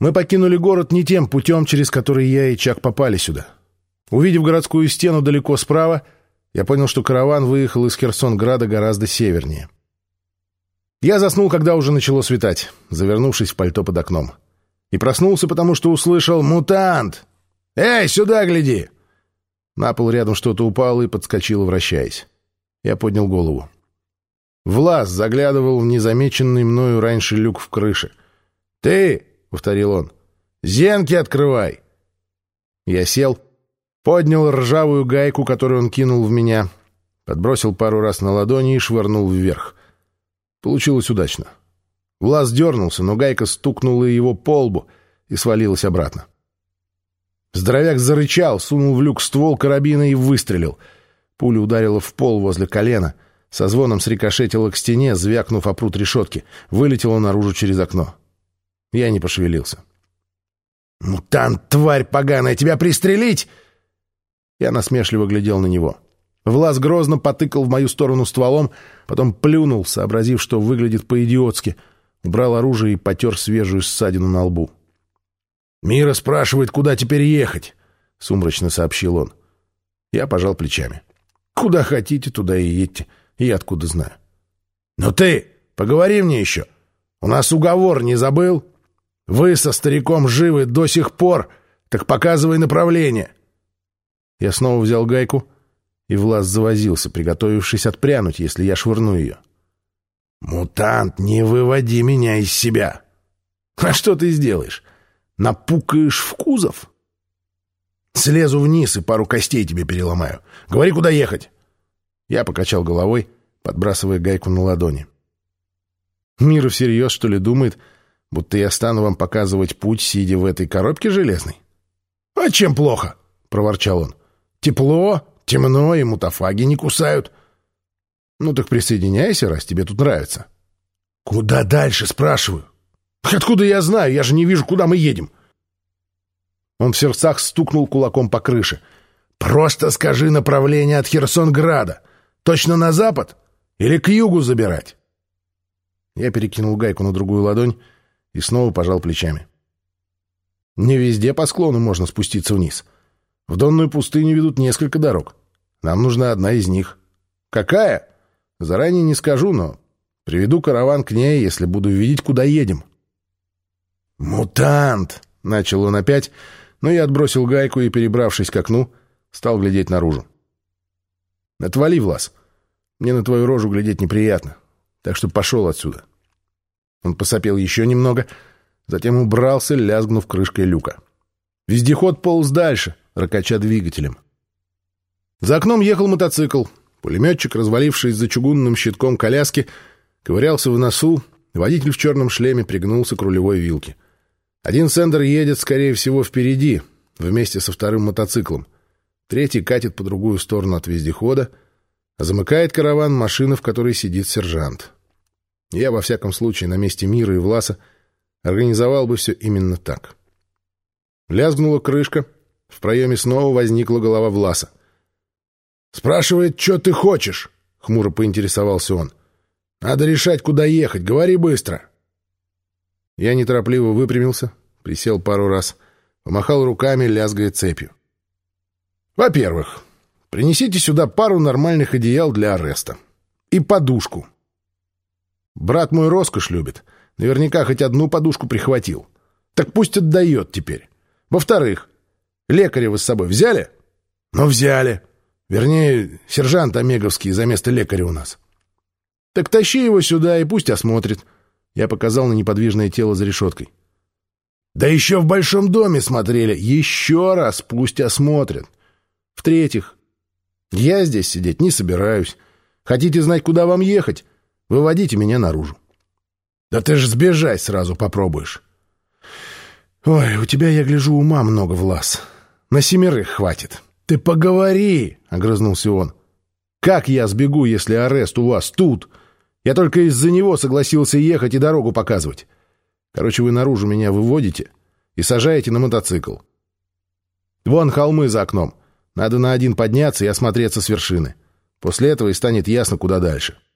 Мы покинули город не тем путем, через который я и Чак попали сюда. Увидев городскую стену далеко справа, я понял, что караван выехал из Херсонграда гораздо севернее. Я заснул, когда уже начало светать, завернувшись в пальто под окном. И проснулся, потому что услышал «Мутант! Эй, сюда гляди!» На пол рядом что-то упало и подскочило, вращаясь. Я поднял голову. Влас заглядывал в незамеченный мною раньше люк в крыше. «Ты!» — повторил он. «Зенки открывай!» Я сел, поднял ржавую гайку, которую он кинул в меня, подбросил пару раз на ладони и швырнул вверх. Получилось удачно. Влас дернулся, но гайка стукнула его по лбу и свалилась обратно. Здоровяк зарычал, сунул в люк ствол карабина и выстрелил. Пуля ударила в пол возле колена, со звоном срикошетила к стене, звякнув о пруд решетки, вылетела наружу через окно. Я не пошевелился. «Мутант, тварь поганая, тебя пристрелить!» Я насмешливо глядел на него. Влас грозно потыкал в мою сторону стволом, потом плюнул, сообразив, что выглядит по-идиотски, убрал оружие и потер свежую ссадину на лбу. «Мира спрашивает, куда теперь ехать?» — сумрачно сообщил он. Я пожал плечами. «Куда хотите, туда и едьте. Я откуда знаю». «Но ты, поговори мне еще. У нас уговор не забыл? Вы со стариком живы до сих пор, так показывай направление». Я снова взял гайку, и Влас завозился, приготовившись отпрянуть, если я швырну ее. «Мутант, не выводи меня из себя!» «А что ты сделаешь? Напукаешь в кузов? Слезу вниз и пару костей тебе переломаю. Говори, куда ехать. Я покачал головой, подбрасывая гайку на ладони. Мира всерьез, что ли, думает, будто я стану вам показывать путь, сидя в этой коробке железной? — А чем плохо? — проворчал он. — Тепло, темно, и мутафаги не кусают. — Ну так присоединяйся, раз тебе тут нравится. — Куда дальше, спрашиваю? Откуда я знаю? Я же не вижу, куда мы едем. Он в сердцах стукнул кулаком по крыше. Просто скажи направление от Херсонграда. Точно на запад? Или к югу забирать? Я перекинул гайку на другую ладонь и снова пожал плечами. Не везде по склону можно спуститься вниз. В Донную пустыню ведут несколько дорог. Нам нужна одна из них. Какая? Заранее не скажу, но приведу караван к ней, если буду видеть, куда едем. «Мутант!» — начал он опять, но я отбросил гайку и, перебравшись к окну, стал глядеть наружу. «Отвали, Влас. Мне на твою рожу глядеть неприятно, так что пошел отсюда». Он посопел еще немного, затем убрался, лязгнув крышкой люка. Вездеход полз дальше, ракача двигателем. За окном ехал мотоцикл. Пулеметчик, развалившись за чугунным щитком коляски, ковырялся в носу, водитель в черном шлеме пригнулся к рулевой вилке. Один сендер едет, скорее всего, впереди, вместе со вторым мотоциклом. Третий катит по другую сторону от вездехода, а замыкает караван машина, в которой сидит сержант. Я, во всяком случае, на месте Мира и Власа организовал бы все именно так. Лязгнула крышка, в проеме снова возникла голова Власа. «Спрашивает, что ты хочешь?» — хмуро поинтересовался он. «Надо решать, куда ехать. Говори быстро». Я неторопливо выпрямился, присел пару раз, помахал руками, лязгая цепью. «Во-первых, принесите сюда пару нормальных одеял для ареста. И подушку. Брат мой роскошь любит. Наверняка хоть одну подушку прихватил. Так пусть отдает теперь. Во-вторых, лекаря вы с собой взяли? Ну, взяли. Вернее, сержант Омеговский за место лекаря у нас. Так тащи его сюда и пусть осмотрит. Я показал на неподвижное тело за решеткой. «Да еще в большом доме смотрели. Еще раз пусть осмотрят. В-третьих, я здесь сидеть не собираюсь. Хотите знать, куда вам ехать? Выводите меня наружу». «Да ты ж сбежать сразу попробуешь». «Ой, у тебя, я гляжу, ума много, Влас. На семерых хватит». «Ты поговори!» — огрызнулся он. «Как я сбегу, если арест у вас тут?» Я только из-за него согласился ехать и дорогу показывать. Короче, вы наружу меня выводите и сажаете на мотоцикл. Вон холмы за окном. Надо на один подняться и осмотреться с вершины. После этого и станет ясно, куда дальше. —